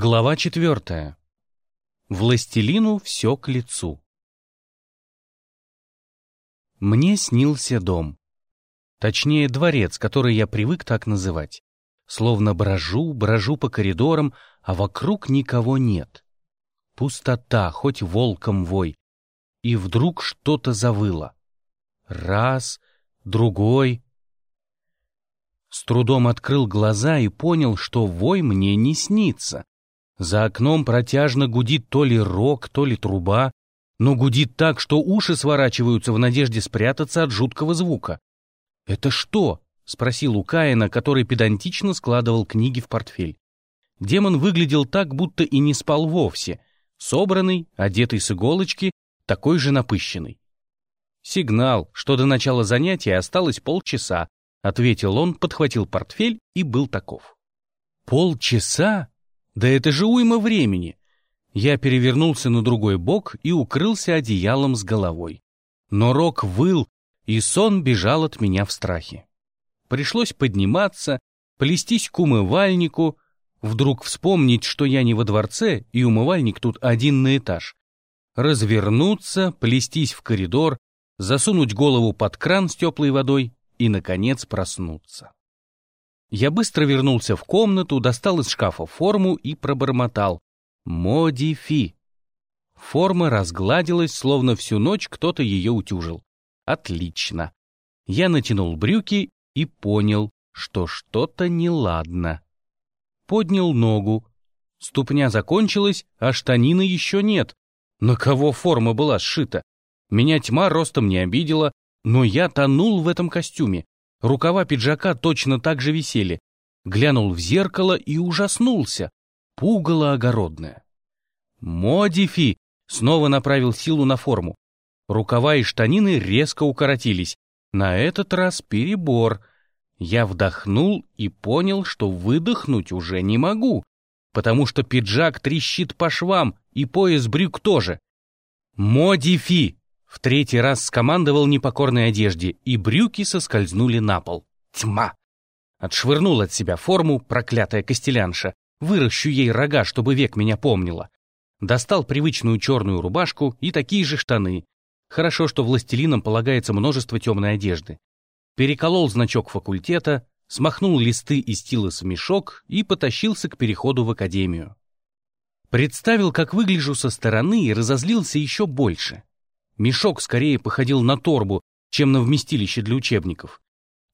Глава четвертая. Властелину все к лицу. Мне снился дом. Точнее, дворец, который я привык так называть. Словно брожу, брожу по коридорам, а вокруг никого нет. Пустота, хоть волком вой. И вдруг что-то завыло. Раз, другой. С трудом открыл глаза и понял, что вой мне не снится. За окном протяжно гудит то ли рог, то ли труба, но гудит так, что уши сворачиваются в надежде спрятаться от жуткого звука. «Это что?» — спросил у Каина, который педантично складывал книги в портфель. Демон выглядел так, будто и не спал вовсе. Собранный, одетый с иголочки, такой же напыщенный. «Сигнал, что до начала занятия осталось полчаса», — ответил он, подхватил портфель и был таков. «Полчаса?» Да это же уйма времени. Я перевернулся на другой бок и укрылся одеялом с головой. Но рок выл, и сон бежал от меня в страхе. Пришлось подниматься, плестись к умывальнику, вдруг вспомнить, что я не во дворце, и умывальник тут один на этаж. Развернуться, плестись в коридор, засунуть голову под кран с теплой водой и, наконец, проснуться. Я быстро вернулся в комнату, достал из шкафа форму и пробормотал. «Модифи». Форма разгладилась, словно всю ночь кто-то ее утюжил. Отлично. Я натянул брюки и понял, что что-то неладно. Поднял ногу. Ступня закончилась, а штанины еще нет. На кого форма была сшита? Меня тьма ростом не обидела, но я тонул в этом костюме. Рукава пиджака точно так же висели. Глянул в зеркало и ужаснулся. Пугало огородное. «Модифи!» снова направил силу на форму. Рукава и штанины резко укоротились. На этот раз перебор. Я вдохнул и понял, что выдохнуть уже не могу, потому что пиджак трещит по швам, и пояс брюк тоже. «Модифи!» В третий раз скомандовал непокорной одежде, и брюки соскользнули на пол. Тьма! Отшвырнул от себя форму, проклятая костелянша. Выращу ей рога, чтобы век меня помнила. Достал привычную черную рубашку и такие же штаны. Хорошо, что властелинам полагается множество темной одежды. Переколол значок факультета, смахнул листы и стилус в мешок и потащился к переходу в академию. Представил, как выгляжу со стороны и разозлился еще больше. Мешок скорее походил на торбу, чем на вместилище для учебников.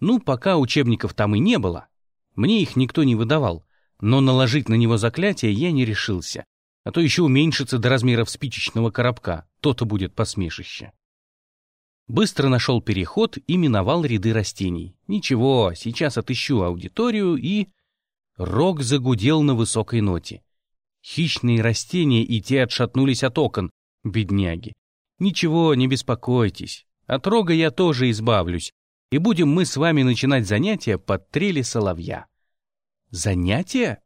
Ну, пока учебников там и не было. Мне их никто не выдавал, но наложить на него заклятие я не решился, а то еще уменьшится до размеров спичечного коробка, то-то будет посмешище. Быстро нашел переход и миновал ряды растений. Ничего, сейчас отыщу аудиторию и... Рог загудел на высокой ноте. Хищные растения и те отшатнулись от окон, бедняги. Ничего, не беспокойтесь. От рога я тоже избавлюсь, и будем мы с вами начинать занятия под трели соловья. Занятия?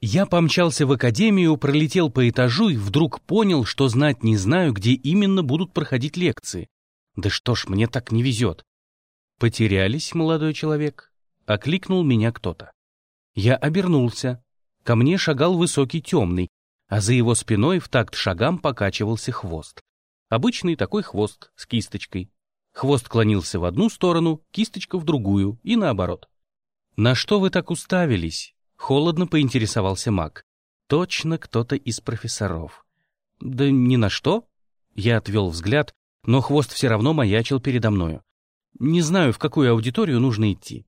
Я помчался в академию, пролетел по этажу и вдруг понял, что знать не знаю, где именно будут проходить лекции. Да что ж, мне так не везет. Потерялись, молодой человек? Окликнул меня кто-то. Я обернулся. Ко мне шагал высокий темный, а за его спиной в такт шагам покачивался хвост. Обычный такой хвост с кисточкой. Хвост клонился в одну сторону, кисточка в другую и наоборот. «На что вы так уставились?» — холодно поинтересовался маг. «Точно кто-то из профессоров». «Да ни на что». Я отвел взгляд, но хвост все равно маячил передо мною. «Не знаю, в какую аудиторию нужно идти».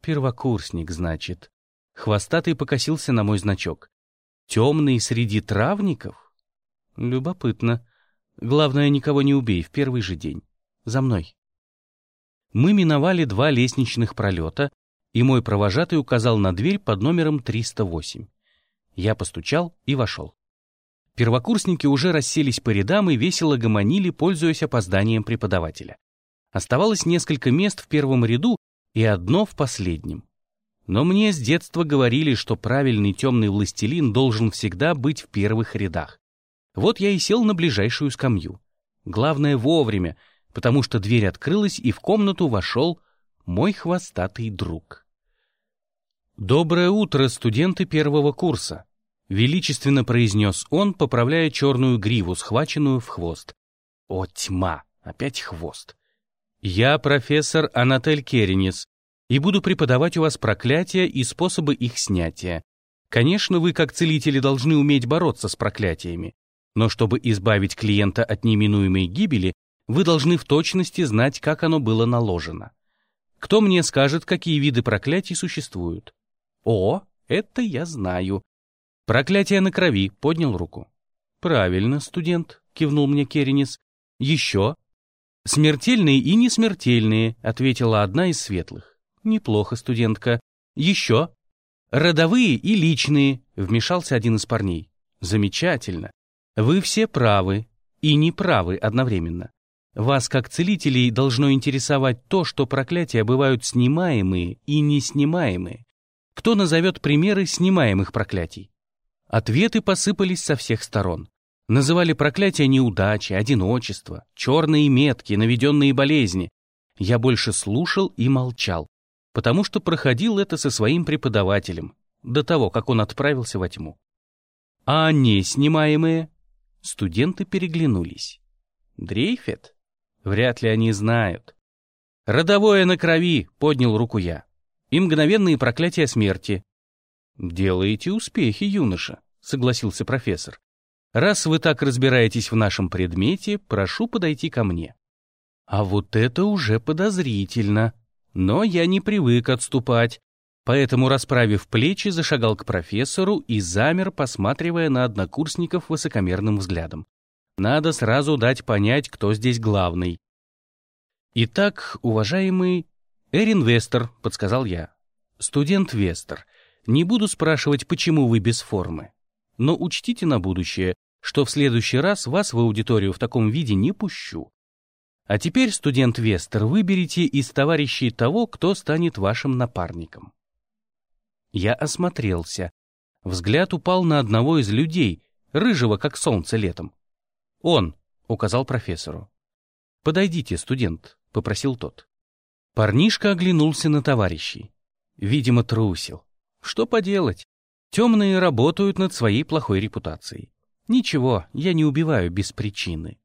«Первокурсник, значит». Хвостатый покосился на мой значок. «Темный среди травников?» «Любопытно». Главное, никого не убей в первый же день. За мной. Мы миновали два лестничных пролета, и мой провожатый указал на дверь под номером 308. Я постучал и вошел. Первокурсники уже расселись по рядам и весело гомонили, пользуясь опозданием преподавателя. Оставалось несколько мест в первом ряду и одно в последнем. Но мне с детства говорили, что правильный темный властелин должен всегда быть в первых рядах. Вот я и сел на ближайшую скамью. Главное вовремя, потому что дверь открылась, и в комнату вошел мой хвостатый друг. «Доброе утро, студенты первого курса!» Величественно произнес он, поправляя черную гриву, схваченную в хвост. О, тьма! Опять хвост. Я профессор Анатель Керенис и буду преподавать у вас проклятия и способы их снятия. Конечно, вы, как целители, должны уметь бороться с проклятиями, но чтобы избавить клиента от неминуемой гибели, вы должны в точности знать, как оно было наложено. Кто мне скажет, какие виды проклятий существуют? О, это я знаю. Проклятие на крови, поднял руку. Правильно, студент, кивнул мне Керенис. Еще? Смертельные и несмертельные, ответила одна из светлых. Неплохо, студентка. Еще? Родовые и личные, вмешался один из парней. Замечательно. Вы все правы и не правы одновременно. Вас, как целителей, должно интересовать то, что проклятия бывают снимаемые и неснимаемые. Кто назовет примеры снимаемых проклятий? Ответы посыпались со всех сторон. Называли проклятия неудачи, одиночество, черные метки, наведенные болезни. Я больше слушал и молчал потому что проходил это со своим преподавателем до того, как он отправился во тьму. А не снимаемые? Студенты переглянулись. Дрейфет? Вряд ли они знают. Родовое на крови, поднял руку я. И мгновенные проклятия смерти. Делаете успехи, юноша, согласился профессор. Раз вы так разбираетесь в нашем предмете, прошу подойти ко мне. А вот это уже подозрительно, но я не привык отступать, поэтому, расправив плечи, зашагал к профессору и замер, посматривая на однокурсников высокомерным взглядом. Надо сразу дать понять, кто здесь главный. «Итак, уважаемый Эрин Вестер», — подсказал я. «Студент Вестер, не буду спрашивать, почему вы без формы. Но учтите на будущее, что в следующий раз вас в аудиторию в таком виде не пущу. А теперь, студент Вестер, выберите из товарищей того, кто станет вашим напарником. Я осмотрелся. Взгляд упал на одного из людей, рыжего, как солнце летом. «Он», — указал профессору. «Подойдите, студент», — попросил тот. Парнишка оглянулся на товарищей. Видимо, трусил. Что поделать? Темные работают над своей плохой репутацией. Ничего, я не убиваю без причины.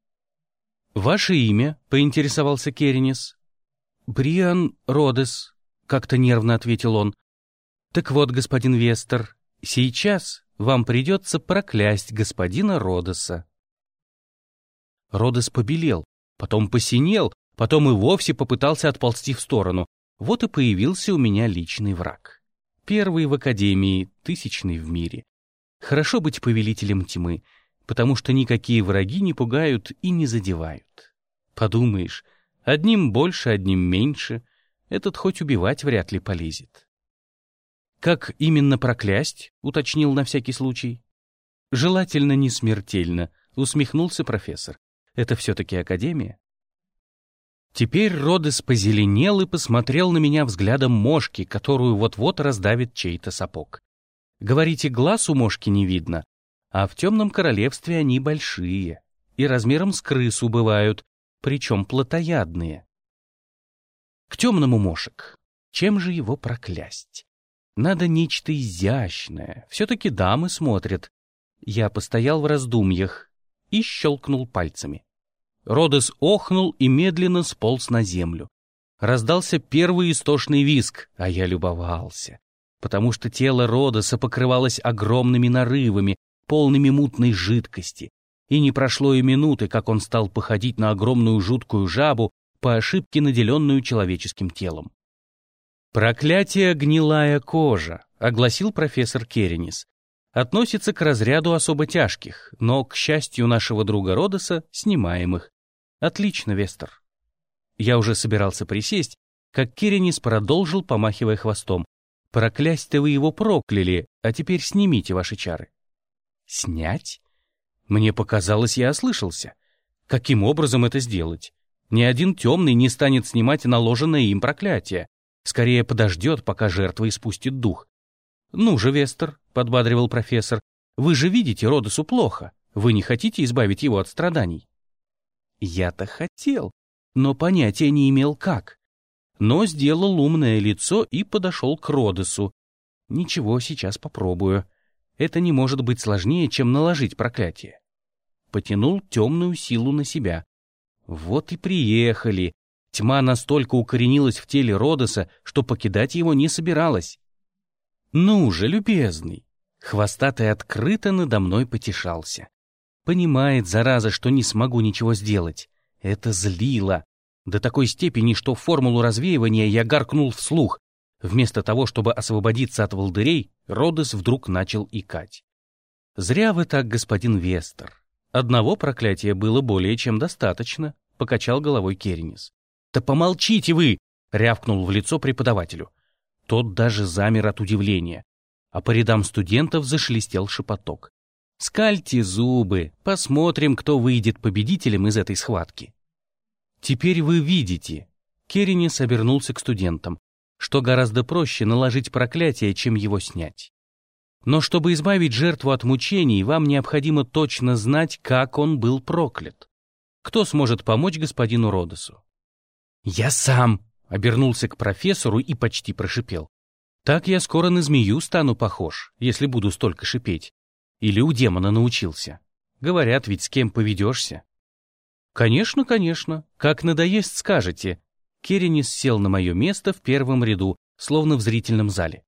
«Ваше имя?» — поинтересовался Керенис. «Бриан Родес», — как-то нервно ответил он. «Так вот, господин Вестер, сейчас вам придется проклясть господина Родеса». Родес побелел, потом посинел, потом и вовсе попытался отползти в сторону. Вот и появился у меня личный враг. Первый в Академии, тысячный в мире. Хорошо быть повелителем тьмы — потому что никакие враги не пугают и не задевают. Подумаешь, одним больше, одним меньше, этот хоть убивать вряд ли полезет. «Как именно проклясть?» — уточнил на всякий случай. «Желательно не смертельно», — усмехнулся профессор. «Это все-таки академия». Теперь Родес позеленел и посмотрел на меня взглядом мошки, которую вот-вот раздавит чей-то сапог. Говорите, глаз у мошки не видно, а в темном королевстве они большие и размером с крысу бывают, причем плотоядные. К темному мошек. Чем же его проклясть? Надо нечто изящное. Все-таки дамы смотрят. Я постоял в раздумьях и щелкнул пальцами. Родос охнул и медленно сполз на землю. Раздался первый истошный виск, а я любовался, потому что тело Родоса покрывалось огромными нарывами, полными мутной жидкости, и не прошло и минуты, как он стал походить на огромную жуткую жабу, по ошибке наделенную человеческим телом. «Проклятие гнилая кожа», — огласил профессор Керенис. «Относится к разряду особо тяжких, но, к счастью нашего друга Родоса, снимаемых. Отлично, Вестер». Я уже собирался присесть, как Керенис продолжил, помахивая хвостом. «Проклясть-то вы его прокляли, а теперь снимите ваши чары». Снять? Мне показалось, я ослышался. Каким образом это сделать? Ни один темный не станет снимать наложенное им проклятие. Скорее подождет, пока жертва испустит дух. «Ну же, Вестер», — подбадривал профессор, — «вы же видите Родосу плохо. Вы не хотите избавить его от страданий?» Я-то хотел, но понятия не имел как. Но сделал умное лицо и подошел к Родосу. Ничего, сейчас попробую. Это не может быть сложнее, чем наложить проклятие. Потянул темную силу на себя. Вот и приехали. Тьма настолько укоренилась в теле Родоса, что покидать его не собиралась. «Ну же, любезный!» Хвостатый открыто надо мной потешался. Понимает, зараза, что не смогу ничего сделать. Это злило. До такой степени, что формулу развеивания я гаркнул вслух. Вместо того, чтобы освободиться от волдырей, Родос вдруг начал икать. «Зря вы так, господин Вестер. Одного проклятия было более чем достаточно», — покачал головой Керенис. «Да помолчите вы!» — рявкнул в лицо преподавателю. Тот даже замер от удивления, а по рядам студентов зашелестел шепоток. «Скальте зубы, посмотрим, кто выйдет победителем из этой схватки». «Теперь вы видите», — Керенис обернулся к студентам, что гораздо проще наложить проклятие, чем его снять. Но чтобы избавить жертву от мучений, вам необходимо точно знать, как он был проклят. Кто сможет помочь господину Родосу? «Я сам!» — обернулся к профессору и почти прошипел. «Так я скоро на змею стану похож, если буду столько шипеть. Или у демона научился. Говорят, ведь с кем поведешься». «Конечно, конечно. Как надоест, скажете». Керенис сел на мое место в первом ряду, словно в зрительном зале.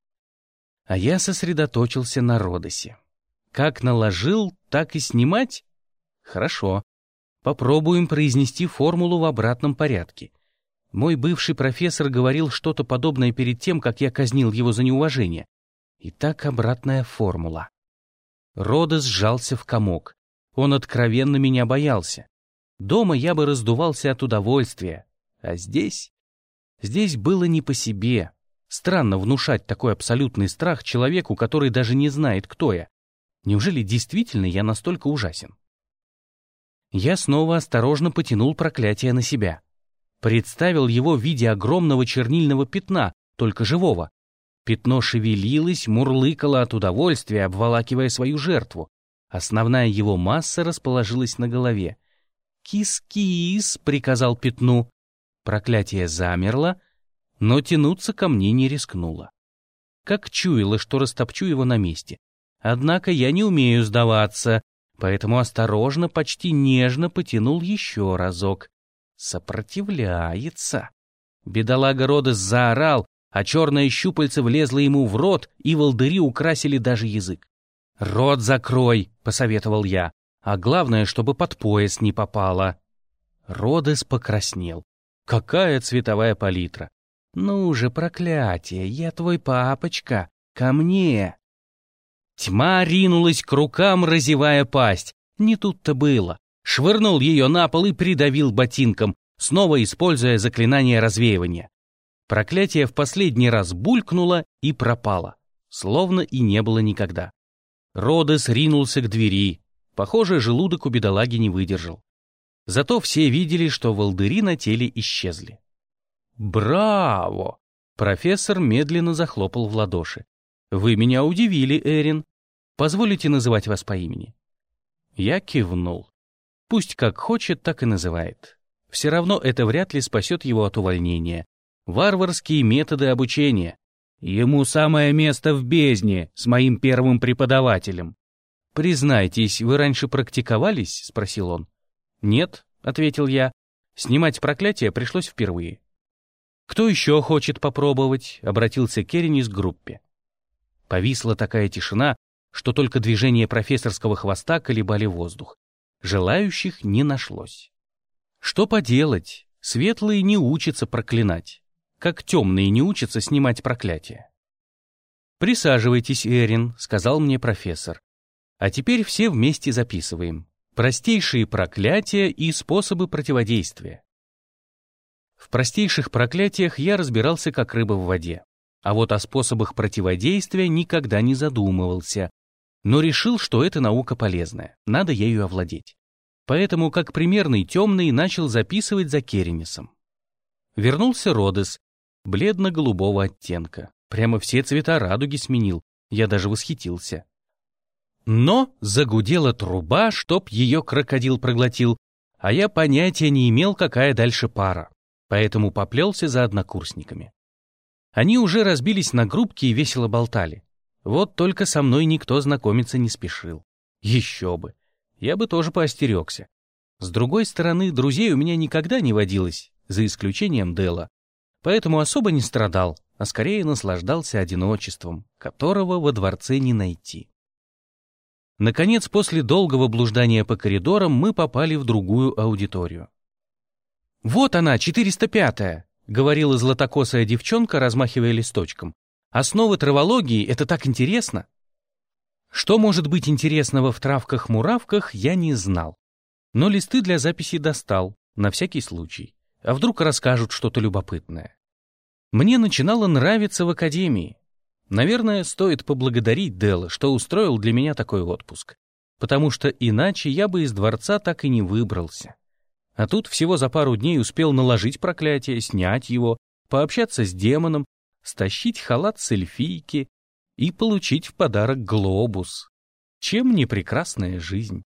А я сосредоточился на Родосе. Как наложил, так и снимать? Хорошо. Попробуем произнести формулу в обратном порядке. Мой бывший профессор говорил что-то подобное перед тем, как я казнил его за неуважение. Итак, обратная формула. Родос сжался в комок. Он откровенно меня боялся. Дома я бы раздувался от удовольствия. А здесь? Здесь было не по себе. Странно внушать такой абсолютный страх человеку, который даже не знает, кто я. Неужели действительно я настолько ужасен? Я снова осторожно потянул проклятие на себя. Представил его в виде огромного чернильного пятна, только живого. Пятно шевелилось, мурлыкало от удовольствия, обволакивая свою жертву. Основная его масса расположилась на голове. «Кис-кис!» — приказал пятну. Проклятие замерло, но тянуться ко мне не рискнуло. Как чуяло, что растопчу его на месте. Однако я не умею сдаваться, поэтому осторожно, почти нежно потянул еще разок. Сопротивляется. Бедолага Родос заорал, а черное щупальце влезло ему в рот, и волдыри украсили даже язык. «Рот закрой», — посоветовал я а главное, чтобы под пояс не попало. Родес покраснел. Какая цветовая палитра! Ну же, проклятие, я твой папочка, ко мне! Тьма ринулась к рукам, разевая пасть. Не тут-то было. Швырнул ее на пол и придавил ботинком, снова используя заклинание развеивания. Проклятие в последний раз булькнуло и пропало, словно и не было никогда. Родес ринулся к двери, Похоже, желудок у бедолаги не выдержал. Зато все видели, что волдыри на теле исчезли. «Браво!» Профессор медленно захлопал в ладоши. «Вы меня удивили, Эрин. Позволите называть вас по имени?» Я кивнул. Пусть как хочет, так и называет. Все равно это вряд ли спасет его от увольнения. Варварские методы обучения. Ему самое место в бездне с моим первым преподавателем. «Признайтесь, вы раньше практиковались?» — спросил он. «Нет», — ответил я. «Снимать проклятие пришлось впервые». «Кто еще хочет попробовать?» — обратился Керенис к группе. Повисла такая тишина, что только движение профессорского хвоста колебали воздух. Желающих не нашлось. Что поделать? Светлые не учатся проклинать, как темные не учатся снимать проклятие. «Присаживайтесь, Эрин», — сказал мне профессор. А теперь все вместе записываем. Простейшие проклятия и способы противодействия. В простейших проклятиях я разбирался как рыба в воде. А вот о способах противодействия никогда не задумывался. Но решил, что эта наука полезная, надо ею овладеть. Поэтому, как примерный темный, начал записывать за Керенисом. Вернулся Родес, бледно-голубого оттенка. Прямо все цвета радуги сменил, я даже восхитился. Но загудела труба, чтоб ее крокодил проглотил, а я понятия не имел, какая дальше пара, поэтому поплелся за однокурсниками. Они уже разбились на группки и весело болтали. Вот только со мной никто знакомиться не спешил. Еще бы. Я бы тоже поостерегся. С другой стороны, друзей у меня никогда не водилось, за исключением Дела. Поэтому особо не страдал, а скорее наслаждался одиночеством, которого во дворце не найти. Наконец, после долгого блуждания по коридорам, мы попали в другую аудиторию. «Вот она, 405-я!» — говорила златокосая девчонка, размахивая листочком. «Основы травологии — это так интересно!» Что может быть интересного в травках-муравках, я не знал. Но листы для записи достал, на всякий случай. А вдруг расскажут что-то любопытное. Мне начинало нравиться в академии. Наверное, стоит поблагодарить Делла, что устроил для меня такой отпуск. Потому что иначе я бы из дворца так и не выбрался. А тут всего за пару дней успел наложить проклятие, снять его, пообщаться с демоном, стащить халат с эльфийки и получить в подарок глобус. Чем не прекрасная жизнь?